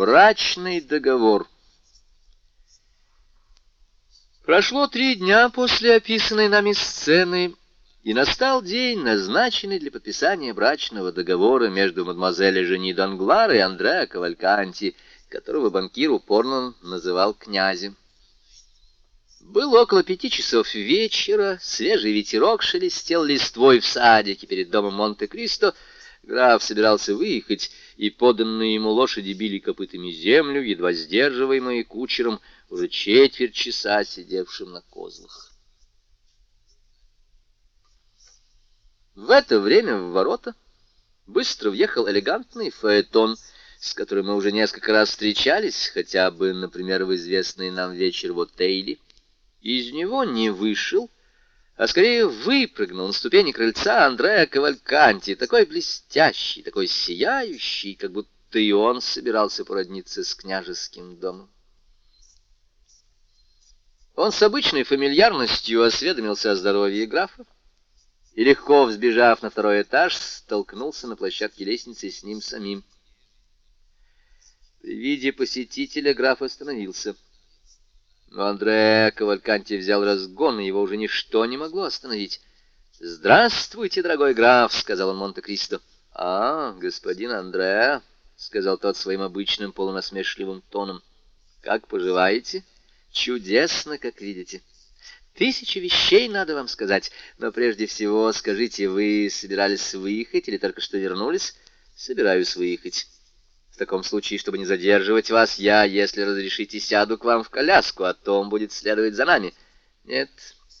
Брачный договор. Прошло три дня после описанной нами сцены, и настал день, назначенный для подписания брачного договора между мадемуазель Жени Данглар и Андреа Кавальканти, которого банкир упорно называл князем. Было около пяти часов вечера, свежий ветерок шелестел листвой в садике перед домом Монте-Кристо, Граф собирался выехать, и поданные ему лошади били копытами землю, едва сдерживаемые кучером, уже четверть часа сидевшим на козлах. В это время в ворота быстро въехал элегантный фаэтон, с которым мы уже несколько раз встречались, хотя бы, например, в известный нам вечер в отеле. Из него не вышел а скорее выпрыгнул на ступени крыльца Андреа Кавальканти, такой блестящий, такой сияющий, как будто и он собирался породниться с княжеским домом. Он с обычной фамильярностью осведомился о здоровье графа и, легко взбежав на второй этаж, столкнулся на площадке лестницы с ним самим. При виде посетителя граф остановился — но Андре Кавальканти взял разгон, и его уже ничто не могло остановить. «Здравствуйте, дорогой граф», — сказал он Монте-Кристо. «А, господин Андре», — сказал тот своим обычным полунасмешливым тоном. «Как поживаете?» «Чудесно, как видите». Тысячи вещей надо вам сказать, но прежде всего скажите, вы собирались выехать или только что вернулись? Собираюсь выехать таком случае, чтобы не задерживать вас, я, если разрешите, сяду к вам в коляску, а Том будет следовать за нами. Нет,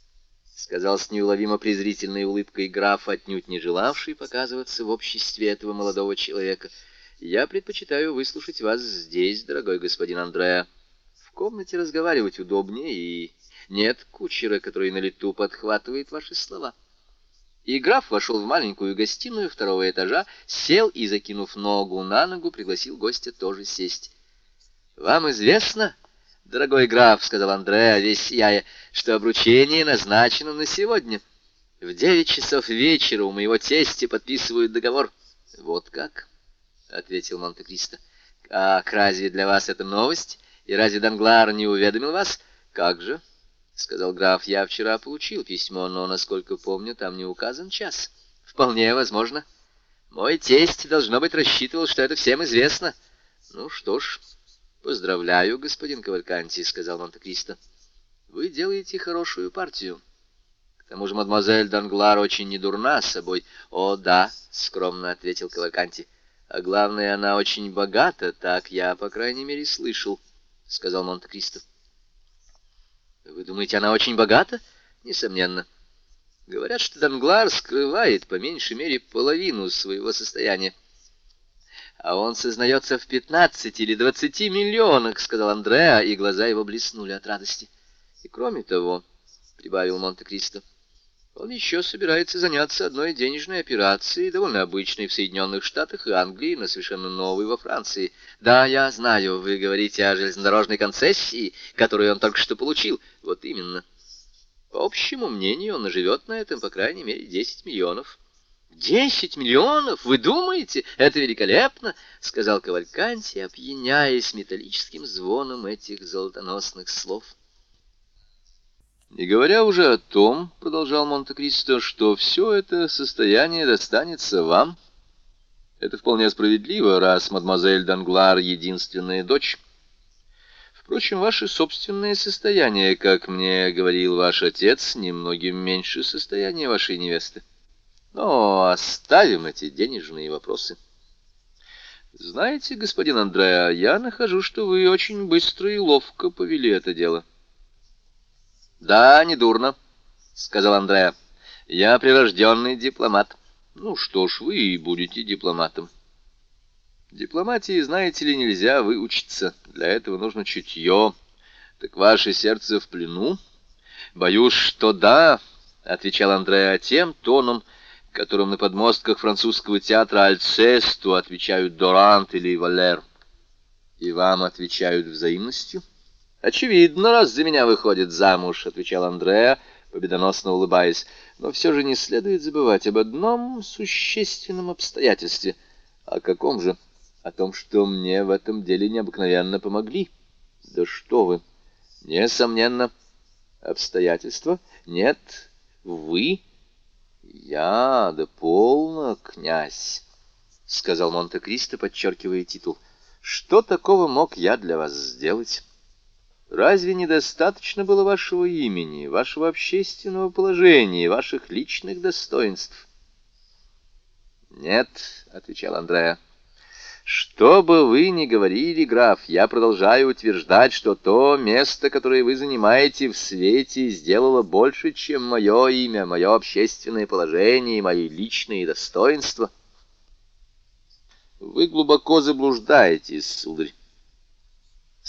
— сказал с неуловимо презрительной улыбкой граф, отнюдь не желавший показываться в обществе этого молодого человека. Я предпочитаю выслушать вас здесь, дорогой господин Андреа. В комнате разговаривать удобнее, и нет кучера, который на лету подхватывает ваши слова. — и граф вошел в маленькую гостиную второго этажа, сел и, закинув ногу на ногу, пригласил гостя тоже сесть. «Вам известно, дорогой граф, — сказал Андреа, весь сияя, — что обручение назначено на сегодня. В девять часов вечера у моего тестя подписывают договор». «Вот как?» — ответил Монте-Кристо. «Как, разве для вас это новость? И разве Данглар не уведомил вас? Как же?» — сказал граф, — я вчера получил письмо, но, насколько помню, там не указан час. Вполне возможно. Мой тесть, должно быть, рассчитывал, что это всем известно. Ну что ж, поздравляю, господин Кавальканти, — сказал Монте-Кристо. Вы делаете хорошую партию. К тому же мадемуазель Данглар очень недурна собой. О, да, — скромно ответил Кавальканти. А главное, она очень богата, так я, по крайней мере, слышал, — сказал Монте-Кристо. Вы думаете, она очень богата? Несомненно. Говорят, что Данглар скрывает по меньшей мере половину своего состояния. А он сознается в пятнадцати или двадцати миллионах, сказал Андреа, и глаза его блеснули от радости. И кроме того, прибавил Монте-Кристо, он еще собирается заняться одной денежной операцией, довольно обычной в Соединенных Штатах и Англии, но совершенно новой во Франции. Да, я знаю, вы говорите о железнодорожной концессии, которую он только что получил. Вот именно. По общему мнению, он наживет на этом, по крайней мере, 10 миллионов. «Десять миллионов? Вы думаете? Это великолепно!» — сказал Кавальканти, опьяняясь металлическим звоном этих золотоносных слов. Не говоря уже о том, — продолжал Монте-Кристо, — что все это состояние достанется вам. Это вполне справедливо, раз мадемуазель Данглар — единственная дочь. Впрочем, ваше собственное состояние, как мне говорил ваш отец, немногим меньше состояния вашей невесты. Но оставим эти денежные вопросы. Знаете, господин Андреа, я нахожу, что вы очень быстро и ловко повели это дело. «Да, недурно», — сказал Андреа. «Я прирожденный дипломат». «Ну что ж, вы и будете дипломатом». «Дипломатии, знаете ли, нельзя выучиться. Для этого нужно чутье. Так ваше сердце в плену?» «Боюсь, что да», — отвечал Андреа тем тоном, которым на подмостках французского театра Альцесту отвечают Дорант или Валер. «И вам отвечают взаимностью?» «Очевидно, раз за меня выходит замуж», — отвечал Андреа, победоносно улыбаясь. «Но все же не следует забывать об одном существенном обстоятельстве». «О каком же?» о том, что мне в этом деле необыкновенно помогли. Да что вы! Несомненно, обстоятельства? Нет, вы... Я, да полно, князь, — сказал Монте-Кристо, подчеркивая титул. Что такого мог я для вас сделать? Разве недостаточно было вашего имени, вашего общественного положения, ваших личных достоинств? Нет, — отвечал Андреа. Что бы вы ни говорили, граф, я продолжаю утверждать, что то место, которое вы занимаете в свете, сделало больше, чем мое имя, мое общественное положение и мои личные достоинства. Вы глубоко заблуждаетесь, сударь, —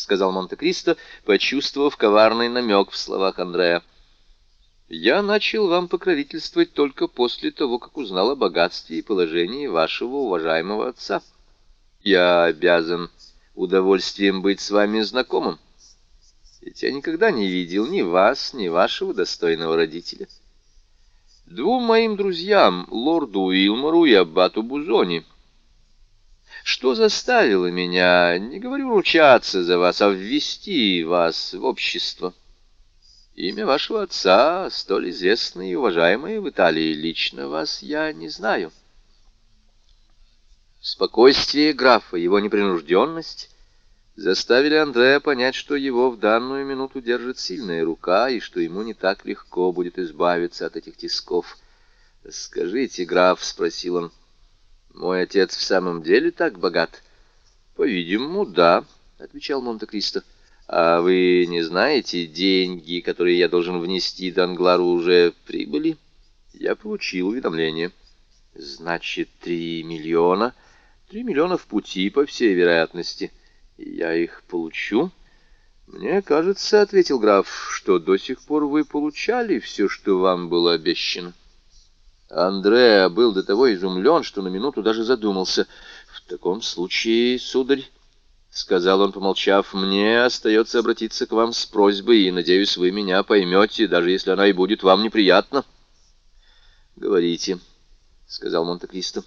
сказал Монте-Кристо, почувствовав коварный намек в словах Андрея. Я начал вам покровительствовать только после того, как узнал о богатстве и положении вашего уважаемого отца. — я обязан удовольствием быть с вами знакомым. Ведь я никогда не видел ни вас, ни вашего достойного родителя. Двум моим друзьям, лорду Уилмору и аббату Бузони, что заставило меня, не говорю ручаться за вас, а ввести вас в общество? Имя вашего отца, столь известное и уважаемое в Италии, лично вас я не знаю. Спокойствие графа, его непринужденность заставили Андрея понять, что его в данную минуту держит сильная рука, и что ему не так легко будет избавиться от этих тисков. «Скажите, граф», — спросил он, — «мой отец в самом деле так богат?» «По-видимому, да», — отвечал Монте-Кристо. «А вы не знаете, деньги, которые я должен внести Данглару, уже прибыли?» «Я получил уведомление». «Значит, три миллиона?» Три миллиона в пути, по всей вероятности. я их получу. Мне кажется, — ответил граф, — что до сих пор вы получали все, что вам было обещано. Андреа был до того изумлен, что на минуту даже задумался. В таком случае, сударь, — сказал он, помолчав, — мне остается обратиться к вам с просьбой, и, надеюсь, вы меня поймете, даже если она и будет вам неприятна. — Говорите, — сказал Монте-Кристо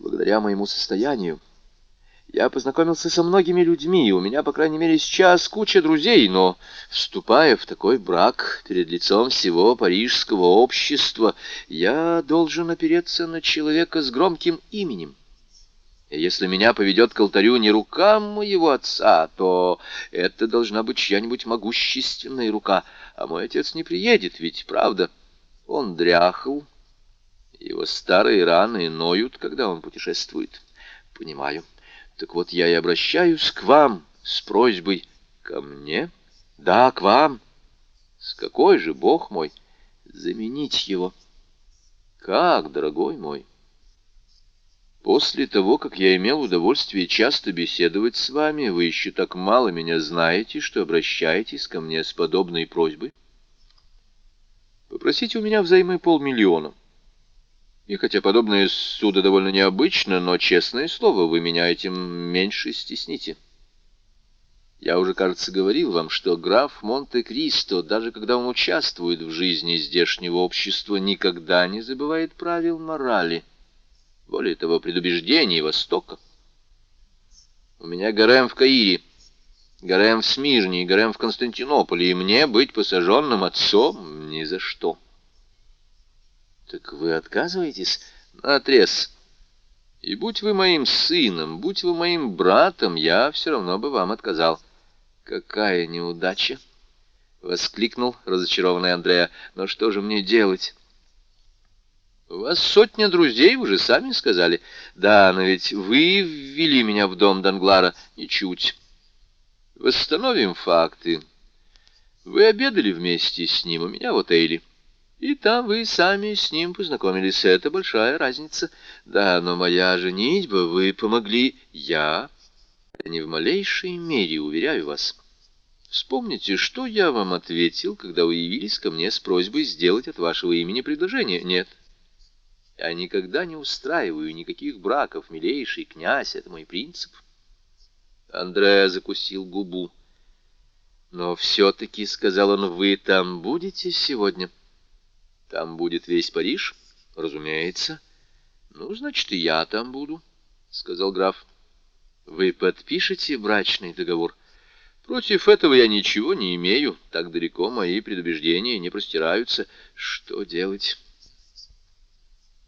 благодаря моему состоянию. Я познакомился со многими людьми, и у меня, по крайней мере, сейчас куча друзей, но, вступая в такой брак перед лицом всего парижского общества, я должен опереться на человека с громким именем. И если меня поведет к алтарю не рука моего отца, то это должна быть чья-нибудь могущественная рука, а мой отец не приедет, ведь правда, он дряхл, его старые раны ноют, когда он путешествует. Понимаю. Так вот я и обращаюсь к вам с просьбой. Ко мне? Да, к вам. С какой же, Бог мой, заменить его? Как, дорогой мой? После того, как я имел удовольствие часто беседовать с вами, вы еще так мало меня знаете, что обращаетесь ко мне с подобной просьбой. Попросите у меня взаймы полмиллиона. И хотя подобное суда довольно необычно, но, честное слово, вы меня этим меньше стесните. Я уже, кажется, говорил вам, что граф Монте-Кристо, даже когда он участвует в жизни здешнего общества, никогда не забывает правил морали, более того, предубеждений Востока. У меня гарем в Каире, гарем в Смирне гарем в Константинополе, и мне быть посаженным отцом ни за что. Так вы отказываетесь? Отрез. И будь вы моим сыном, будь вы моим братом, я все равно бы вам отказал. Какая неудача! Воскликнул разочарованный Андреа. Но что же мне делать? У вас сотня друзей, вы же сами сказали. Да, но ведь вы ввели меня в дом Данглара. Ничуть. Восстановим факты. Вы обедали вместе с ним у меня в отеле. И там вы сами с ним познакомились. Это большая разница. Да, но моя женитьба, вы помогли. Я не в малейшей мере, уверяю вас. Вспомните, что я вам ответил, когда вы явились ко мне с просьбой сделать от вашего имени предложение. Нет. Я никогда не устраиваю никаких браков, милейший князь, это мой принцип. Андреа закусил губу. Но все-таки, — сказал он, — вы там будете сегодня? — там будет весь Париж? Разумеется. Ну, значит, и я там буду. — сказал граф. «Вы подпишете брачный договор?» «Против этого я ничего не имею. Так далеко мои предубеждения не простираются. Что делать?»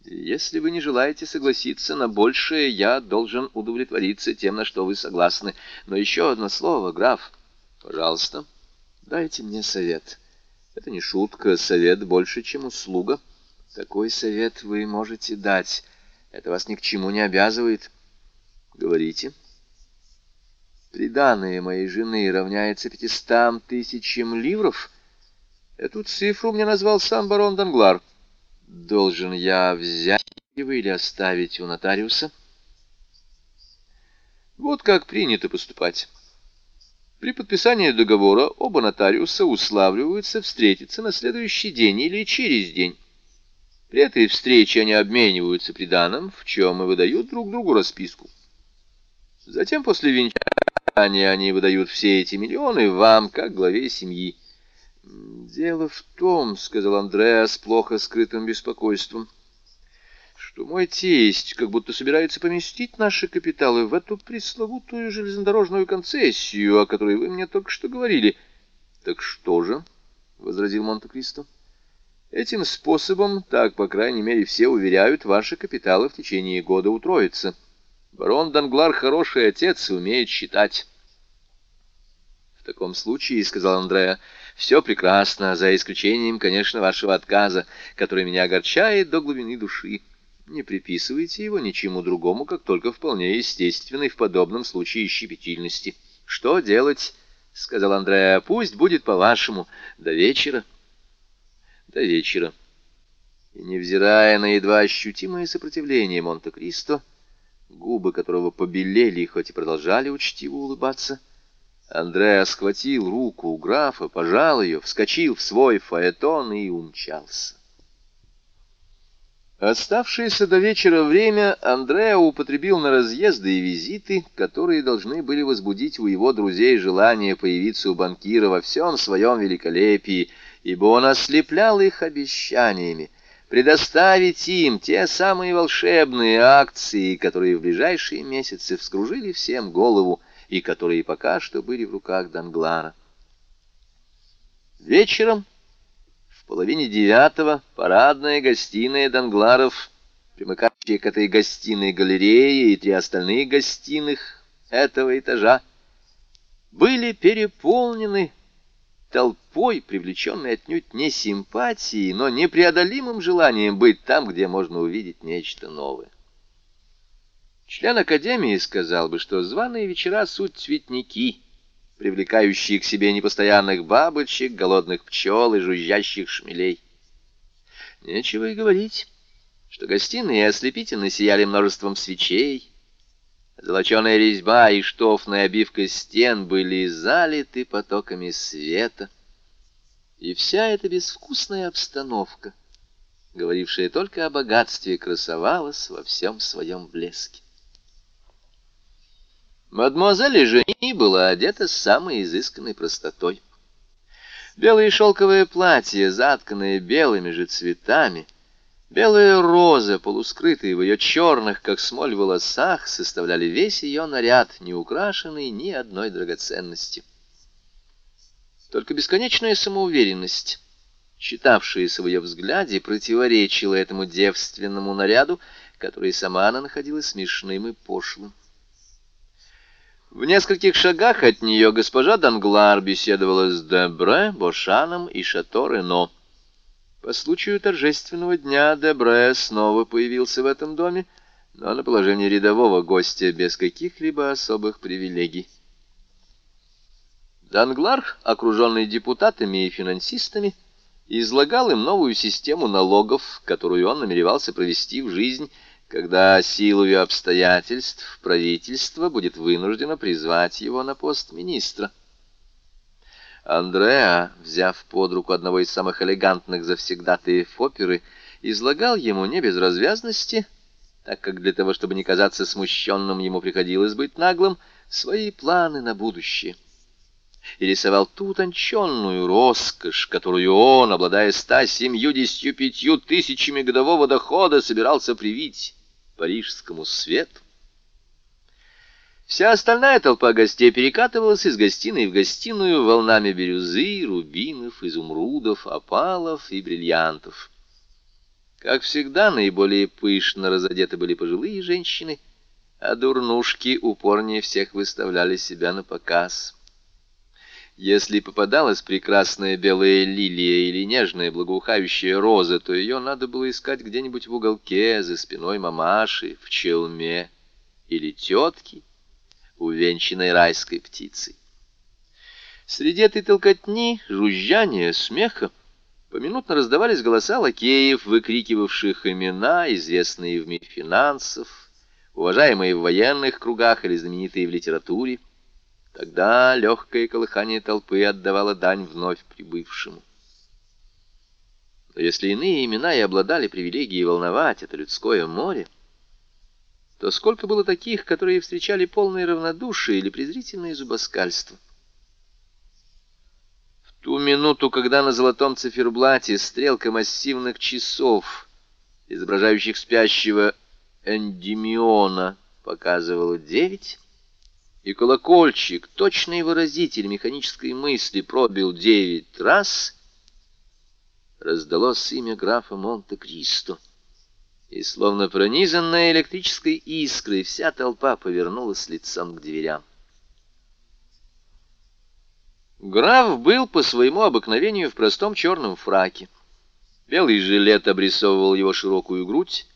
«Если вы не желаете согласиться на большее, я должен удовлетвориться тем, на что вы согласны. Но еще одно слово, граф. Пожалуйста, дайте мне совет. Это не шутка, совет больше, чем услуга. Такой совет вы можете дать». Это вас ни к чему не обязывает. Говорите. Приданное моей жены равняется пятистам тысячам ливров. Эту цифру мне назвал сам барон Данглар. Должен я взять его или оставить у нотариуса? Вот как принято поступать. При подписании договора оба нотариуса уславливаются встретиться на следующий день или через день. При этой встрече они обмениваются приданым, в чем и выдают друг другу расписку. Затем после венчания они выдают все эти миллионы вам, как главе семьи. «Дело в том, — сказал Андреа с плохо скрытым беспокойством, — что мой тесть как будто собирается поместить наши капиталы в эту пресловутую железнодорожную концессию, о которой вы мне только что говорили. — Так что же? — возразил Монте-Кристо. — Этим способом, так, по крайней мере, все уверяют, ваши капиталы в течение года утроятся. Барон Данглар хороший отец и умеет считать. В таком случае, — сказал Андреа, — все прекрасно, за исключением, конечно, вашего отказа, который меня огорчает до глубины души. Не приписывайте его ничему другому, как только вполне естественной в подобном случае щепетильности. Что делать? — сказал Андреа. — Пусть будет по-вашему. До вечера до вечера. И, невзирая на едва ощутимое сопротивление Монте-Кристо, губы которого побелели, хоть и продолжали учтиво улыбаться, Андреа схватил руку у графа, пожал ее, вскочил в свой фаэтон и умчался. Оставшееся до вечера время Андреа употребил на разъезды и визиты, которые должны были возбудить у его друзей желание появиться у банкира во всем своем великолепии — ибо он ослеплял их обещаниями предоставить им те самые волшебные акции, которые в ближайшие месяцы вскружили всем голову и которые пока что были в руках Данглара. Вечером в половине девятого парадная гостиная Дангларов, примыкающая к этой гостиной галереи и три остальных гостиных этого этажа, были переполнены толпой, привлеченной отнюдь не симпатией, но непреодолимым желанием быть там, где можно увидеть нечто новое. Член Академии сказал бы, что званые вечера — суть цветники, привлекающие к себе непостоянных бабочек, голодных пчел и жужжащих шмелей. Нечего и говорить, что гостиные ослепительно сияли множеством свечей, Золоченая резьба и штофная обивка стен были залиты потоками света. И вся эта безвкусная обстановка, говорившая только о богатстве, красовалась во всем своем блеске. Мадемуазель Жени была одета с самой изысканной простотой. Белое шелковое платье, затканное белыми же цветами — Белая роза, полускрытые в ее черных, как смоль, волосах, составляли весь ее наряд, не украшенный ни одной драгоценностью. Только бесконечная самоуверенность, читавшаяся в ее взгляде, противоречила этому девственному наряду, который сама она находила смешным и пошлым. В нескольких шагах от нее госпожа Данглар беседовала с Дебре, Бошаном и Шато Рено. По случаю торжественного дня Дебре снова появился в этом доме, но на положении рядового гостя без каких-либо особых привилегий. Данглар, окруженный депутатами и финансистами, излагал им новую систему налогов, которую он намеревался провести в жизнь, когда силою обстоятельств правительство будет вынуждено призвать его на пост министра. Андреа, взяв под руку одного из самых элегантных завсегдатаев оперы, излагал ему не без развязности, так как для того, чтобы не казаться смущенным, ему приходилось быть наглым, свои планы на будущее. И рисовал ту утонченную роскошь, которую он, обладая ста семьюдесятью пятью тысячами годового дохода, собирался привить парижскому свету. Вся остальная толпа гостей перекатывалась из гостиной в гостиную волнами бирюзы, рубинов, изумрудов, опалов и бриллиантов. Как всегда, наиболее пышно разодеты были пожилые женщины, а дурнушки упорнее всех выставляли себя на показ. Если попадалась прекрасная белая лилия или нежная благоухающая роза, то ее надо было искать где-нибудь в уголке, за спиной мамаши, в челме или тетки, увенчанной райской птицей. Среди этой толкотни, жужжания, смеха поминутно раздавались голоса лакеев, выкрикивавших имена, известные в мире финансов, уважаемые в военных кругах или знаменитые в литературе. Тогда легкое колыхание толпы отдавало дань вновь прибывшему. Но если иные имена и обладали привилегией волновать это людское море, то сколько было таких, которые встречали полное равнодушие или презрительное зубоскальство. В ту минуту, когда на золотом циферблате стрелка массивных часов, изображающих спящего Эндимиона, показывала девять, и колокольчик, точный выразитель механической мысли, пробил девять раз, раздалось имя графа Монте-Кристо и, словно пронизанная электрической искрой, вся толпа повернулась лицом к дверям. Граф был по своему обыкновению в простом черном фраке. Белый жилет обрисовывал его широкую грудь,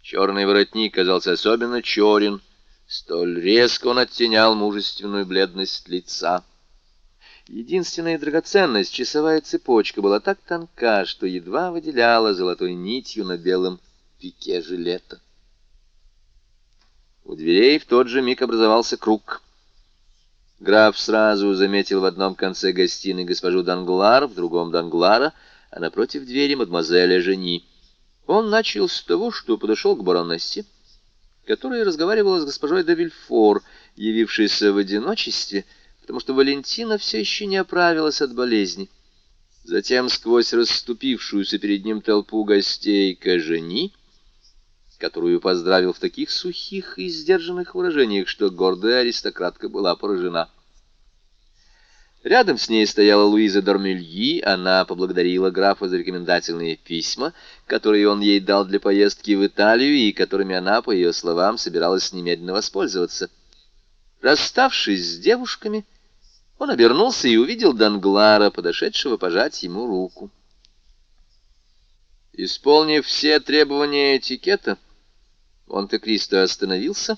черный воротник казался особенно черен, столь резко он оттенял мужественную бледность лица. Единственная драгоценность, часовая цепочка, была так тонка, что едва выделяла золотой нитью на белом пике жилета. У дверей в тот же миг образовался круг. Граф сразу заметил в одном конце гостиной госпожу Данглар, в другом Данглара, а напротив двери мадемуазеля Жени. Он начал с того, что подошел к баронессе, которая разговаривала с госпожой де Вильфор, явившейся в одиночестве, потому что Валентина все еще не оправилась от болезни. Затем сквозь расступившуюся перед ним толпу гостей к Жени которую поздравил в таких сухих и сдержанных выражениях, что гордая аристократка была поражена. Рядом с ней стояла Луиза Дормельи, она поблагодарила графа за рекомендательные письма, которые он ей дал для поездки в Италию и которыми она, по ее словам, собиралась немедленно воспользоваться. Расставшись с девушками, он обернулся и увидел Данглара, подошедшего пожать ему руку. Исполнив все требования этикета, Монте-Кристо остановился,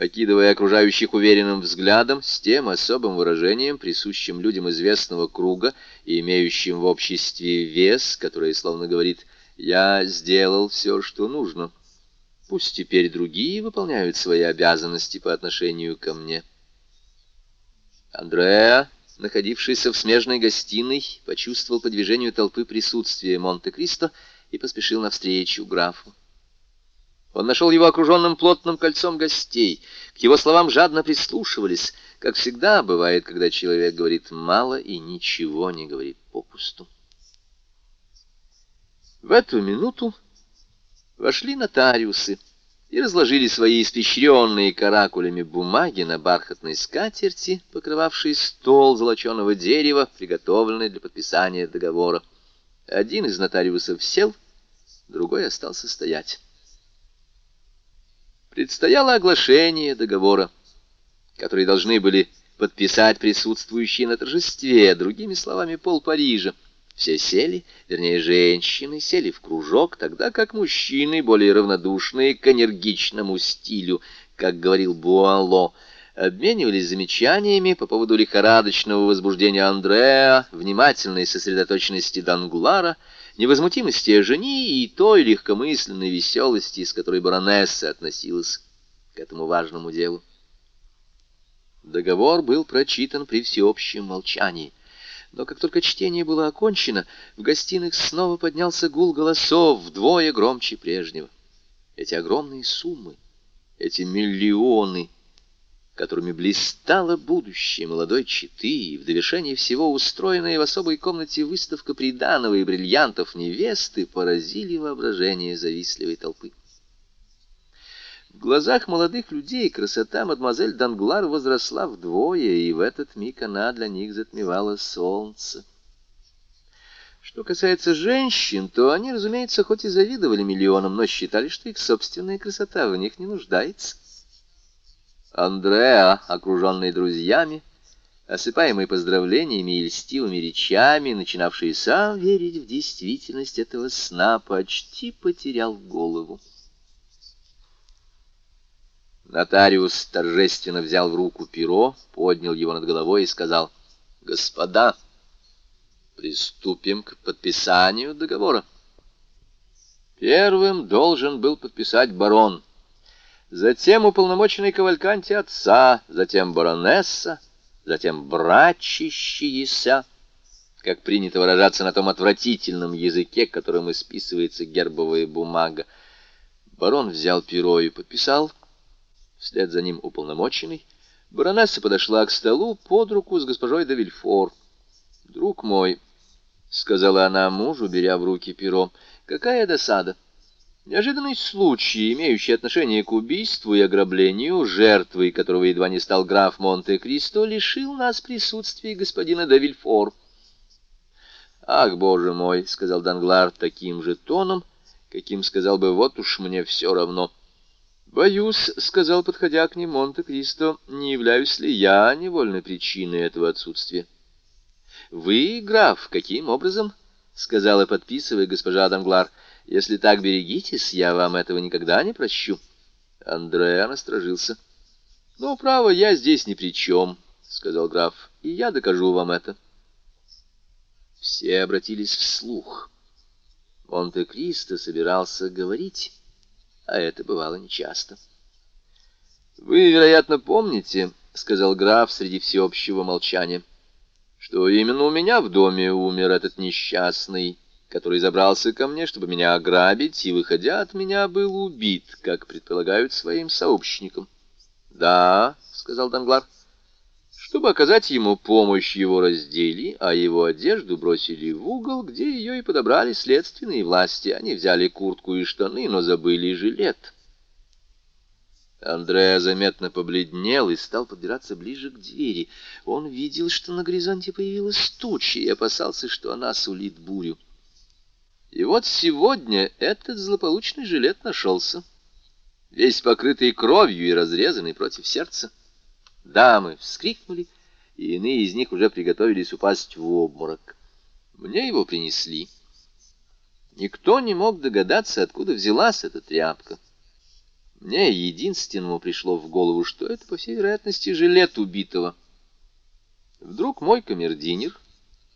окидывая окружающих уверенным взглядом с тем особым выражением, присущим людям известного круга и имеющим в обществе вес, который словно говорит «я сделал все, что нужно». Пусть теперь другие выполняют свои обязанности по отношению ко мне. Андреа, находившийся в смежной гостиной, почувствовал по движению толпы присутствие Монте-Кристо и поспешил навстречу графу. Он нашел его окруженным плотным кольцом гостей. К его словам жадно прислушивались, как всегда бывает, когда человек говорит мало и ничего не говорит попусту. В эту минуту вошли нотариусы и разложили свои испещренные каракулями бумаги на бархатной скатерти, покрывавшей стол золоченого дерева, приготовленный для подписания договора. Один из нотариусов сел, другой остался стоять предстояло оглашение договора, который должны были подписать присутствующие на торжестве, другими словами, пол Парижа. Все сели, вернее, женщины сели в кружок, тогда как мужчины, более равнодушные к энергичному стилю, как говорил Буало, обменивались замечаниями по поводу лихорадочного возбуждения Андреа, внимательной сосредоточенности Данглара, невозмутимости жени и той легкомысленной веселости, с которой баронесса относилась к этому важному делу. Договор был прочитан при всеобщем молчании. Но как только чтение было окончено, в гостиных снова поднялся гул голосов вдвое громче прежнего. Эти огромные суммы, эти миллионы — которыми блистало будущее молодой четы, и в довершение всего устроенная в особой комнате выставка приданого и бриллиантов невесты поразили воображение завистливой толпы. глазах молодых людей красота мадемуазель Данглар возросла вдвое, и в этот миг она для них затмевала солнце. Что касается женщин, то они, разумеется, хоть и завидовали миллионам, но считали, что их собственная красота в них не нуждается. Андреа, окруженный друзьями, осыпаемый поздравлениями и льстивыми речами, начинавший сам верить в действительность этого сна, почти потерял голову. Нотариус торжественно взял в руку перо, поднял его над головой и сказал, «Господа, приступим к подписанию договора». Первым должен был подписать барон, затем уполномоченный Кавальканти отца, затем баронесса, затем брачищиеся, как принято выражаться на том отвратительном языке, которым исписывается гербовая бумага. Барон взял перо и подписал, вслед за ним уполномоченный, баронесса подошла к столу под руку с госпожой де Вильфор. «Друг мой», — сказала она мужу, беря в руки перо, — «какая досада! Неожиданный случай, имеющий отношение к убийству и ограблению, жертвой которого едва не стал граф Монте-Кристо, лишил нас присутствия господина де Вильфор». «Ах, боже мой!» — сказал Данглар таким же тоном, каким сказал бы «вот уж мне все равно». «Боюсь», — сказал, подходя к ним Монте-Кристо, — «не являюсь ли я невольной причиной этого отсутствия?» «Вы, граф, каким образом?» — сказала, подписывая госпожа Данглар. «Если так берегитесь, я вам этого никогда не прощу». Андреа насторожился. «Ну, право, я здесь ни при чем», — сказал граф, — «и я докажу вам это». Все обратились вслух. Монте-Кристо собирался говорить а это бывало нечасто. «Вы, вероятно, помните, — сказал граф среди всеобщего молчания, — что именно у меня в доме умер этот несчастный, который забрался ко мне, чтобы меня ограбить, и, выходя от меня, был убит, как предполагают своим сообщникам. «Да», — сказал Данглар, — чтобы оказать ему помощь, его раздели, а его одежду бросили в угол, где ее и подобрали следственные власти. Они взяли куртку и штаны, но забыли жилет. Андреа заметно побледнел и стал подбираться ближе к двери. Он видел, что на горизонте появилась туча, и опасался, что она сулит бурю. И вот сегодня этот злополучный жилет нашелся, весь покрытый кровью и разрезанный против сердца. Дамы вскрикнули, и иные из них уже приготовились упасть в обморок. Мне его принесли. Никто не мог догадаться, откуда взялась эта тряпка. Мне единственному пришло в голову, что это, по всей вероятности, жилет убитого. Вдруг мой камердинер,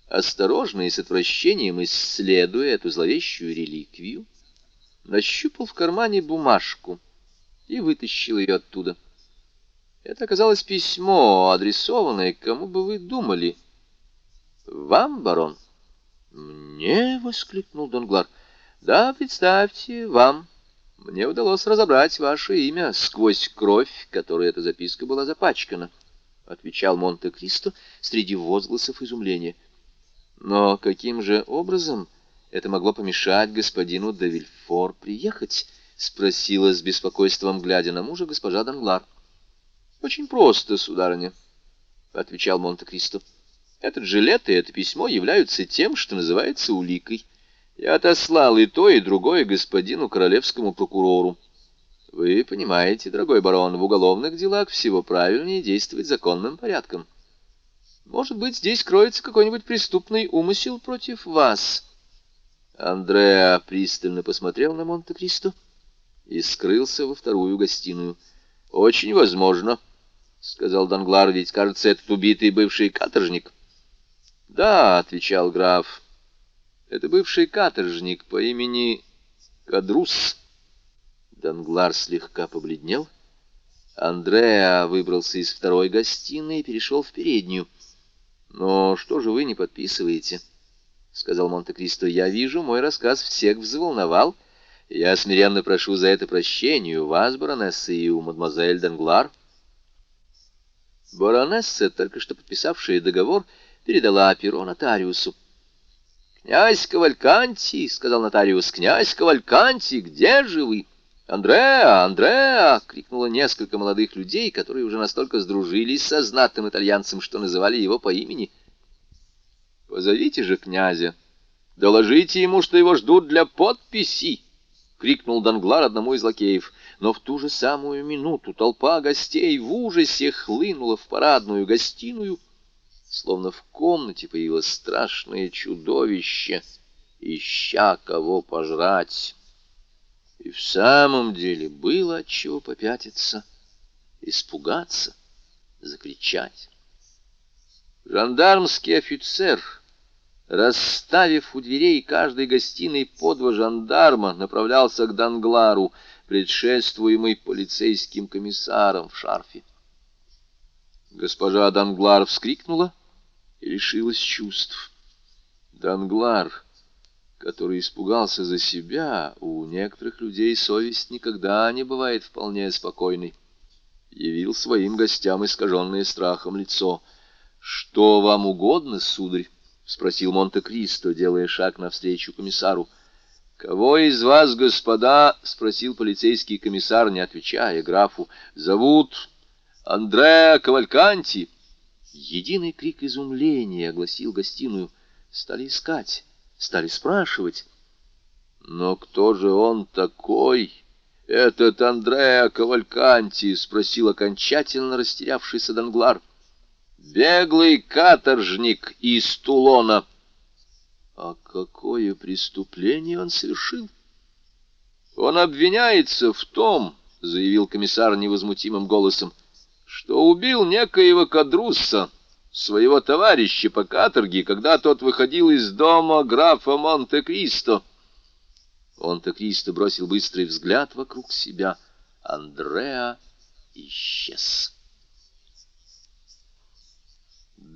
осторожно и с отвращением исследуя эту зловещую реликвию, нащупал в кармане бумажку и вытащил ее оттуда. Это оказалось письмо, адресованное, кому бы вы думали. Вам, барон? Мне, — воскликнул Донглар. Да, представьте, вам. Мне удалось разобрать ваше имя сквозь кровь, которой эта записка была запачкана, — отвечал Монте-Кристо среди возгласов изумления. Но каким же образом это могло помешать господину де Вильфор приехать? — спросила с беспокойством, глядя на мужа госпожа Данглар. «Очень просто, сударыня», — отвечал Монте-Кристо. «Этот жилет и это письмо являются тем, что называется уликой. Я отослал и то, и другое господину королевскому прокурору. Вы понимаете, дорогой барон, в уголовных делах всего правильнее действовать законным порядком. Может быть, здесь кроется какой-нибудь преступный умысел против вас». Андреа пристально посмотрел на Монте-Кристо и скрылся во вторую гостиную. «Очень возможно», — сказал Данглар, — ведь, кажется, этот убитый бывший каторжник. — Да, — отвечал граф, — это бывший каторжник по имени Кадрус. Данглар слегка побледнел. Андреа выбрался из второй гостиной и перешел в переднюю. — Но что же вы не подписываете? — сказал Монте-Кристо. — Я вижу, мой рассказ всех взволновал. Я смиренно прошу за это прощения у вас, баронесса, и у мадемуазель Данглар. — Баронесса, только что подписавшая договор, передала перо нотариусу. «Князь Кавальканти», — сказал нотариус, — «князь Кавальканти, где же вы?» «Андреа! Андреа!» — крикнуло несколько молодых людей, которые уже настолько сдружились со знатным итальянцем, что называли его по имени. «Позовите же князя! Доложите ему, что его ждут для подписи!» — крикнул Данглар одному из лакеев. Но в ту же самую минуту толпа гостей в ужасе хлынула в парадную гостиную, словно в комнате появилось страшное чудовище, ища кого пожрать. И в самом деле было от чего попятиться, испугаться, закричать. Жандармский офицер, расставив у дверей каждой гостиной по два жандарма, направлялся к Данглару, предшествуемый полицейским комиссаром в шарфе. Госпожа Данглар вскрикнула и лишилась чувств. Данглар который испугался за себя, у некоторых людей совесть никогда не бывает вполне спокойной, явил своим гостям искаженное страхом лицо. «Что вам угодно, сударь?» — спросил Монте-Кристо, делая шаг навстречу комиссару. «Кого из вас, господа?» — спросил полицейский комиссар, не отвечая графу. «Зовут Андреа Кавальканти». Единый крик изумления огласил гостиную. Стали искать стали спрашивать. «Но кто же он такой?» «Этот Андреа Кавальканти?» — спросил окончательно растерявшийся Данглар. «Беглый каторжник из Тулона». «А какое преступление он совершил?» «Он обвиняется в том, — заявил комиссар невозмутимым голосом, — что убил некоего Кадрусса, своего товарища по каторге, когда тот выходил из дома графа Монте-Кристо. Монте-Кристо бросил быстрый взгляд вокруг себя. Андреа исчез.